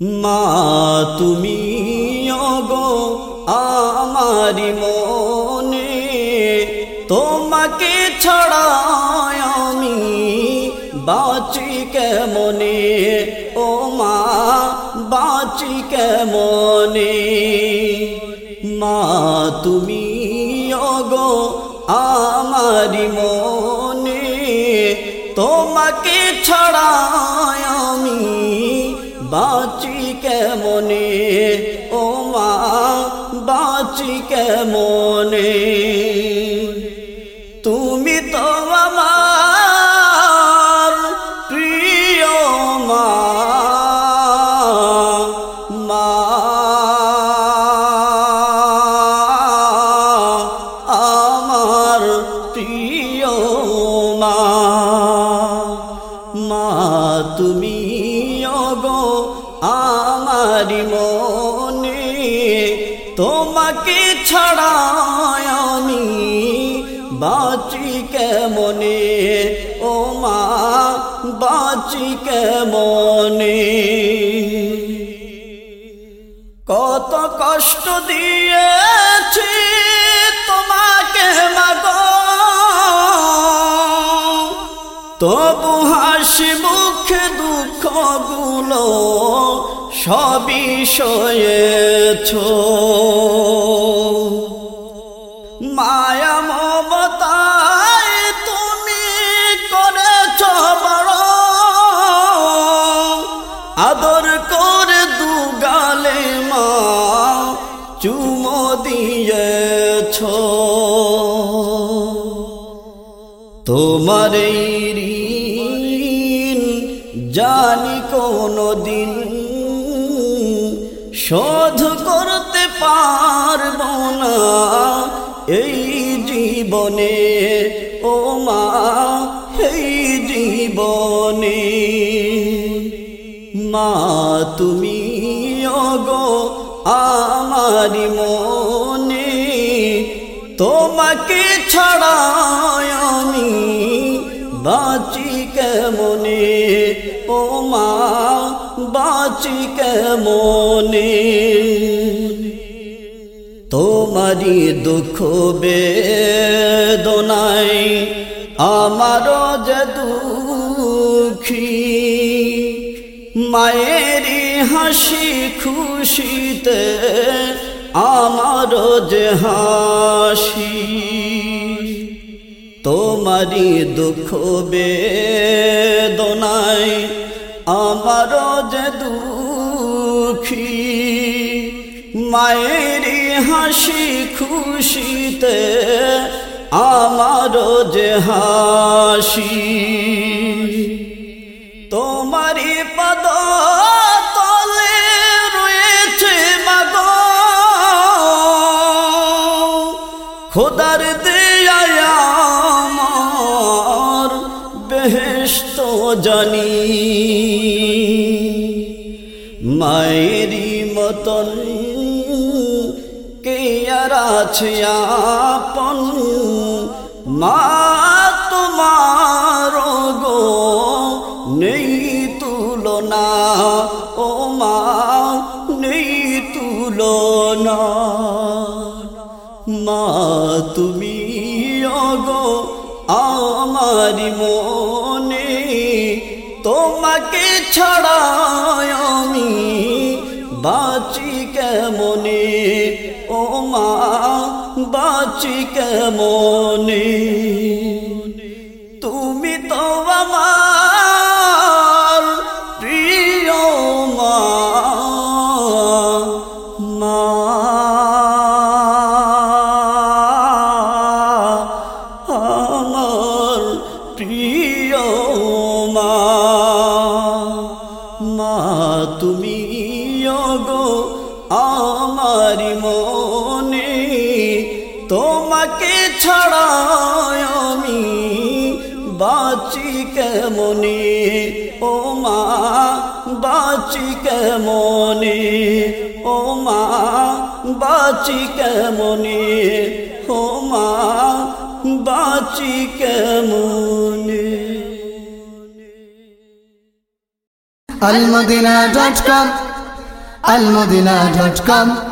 মা তুমি গো আমারি মনে, তোমাকে ছড়া আমি বাঁচি কেমনে? ও মা, বাঁচি কেমনে? মা তুমি গো আমারি মনে, তোমাকে ছড়া কেমনে? ও মা, বাঁচি কেমনে? তুমি তো আমার প্রিয় মা। মা, আমার প্রিয় মা। মা, তুমি গো আমারি মনে, তোমাকে ছাড়া আমি। বাঁচি কেমনে? ও মা, বাঁচি কেমনে? কত কষ্ট দিয়েছি তোমাকে মাগো। তবু হাসি মুখে দুঃখগুলো সবই সয়েছ। মায়া মমতায় তুমি করেছ বড়। আদর করে দুগালে মা চুমো দিয়েছ। তোমার ঋণ জানি কোনো দিন শোধ করতে পারব না। এই জীবনে, ও মা, এই জীবনে। মা, তুমি গো আমারি মনে। তোমাকে ছাড়া আমি বাঁচি কেমনে? ও মা বাঁচি কেমনে? তোমারি দুঃখ বেদনাই আমার যে দুঃখী। মায়েরি হাসি খুশিতে আমারও যে হাসি। তোমারি দুঃখ বেদনাই মায়েরি হাসি খুশিতে আমারও যে হাসি। তোমারি পদ তলে রয়েছে খোদার দেয়ার বেহেস্ত জানি। মায়েরি মতন আছে আপন। মা, তোমার গো নেই তুলনা। ও মা, নেই তুলনা। মা, তুমি গো আমারি মনে। তোমাকে ছাড়া আমি বাঁচি কেমনে? মা বাঁচি কেমনে? তুমি তো আমার প্রিয় মা। মা তোমাকে ছড়ায় আমি বাঁচি কেমনে? ও মা, বাঁচি কেমনে? ও মা, বাঁচি কেমনে? ও মা, বাঁচি আলমদিনা ডট কম।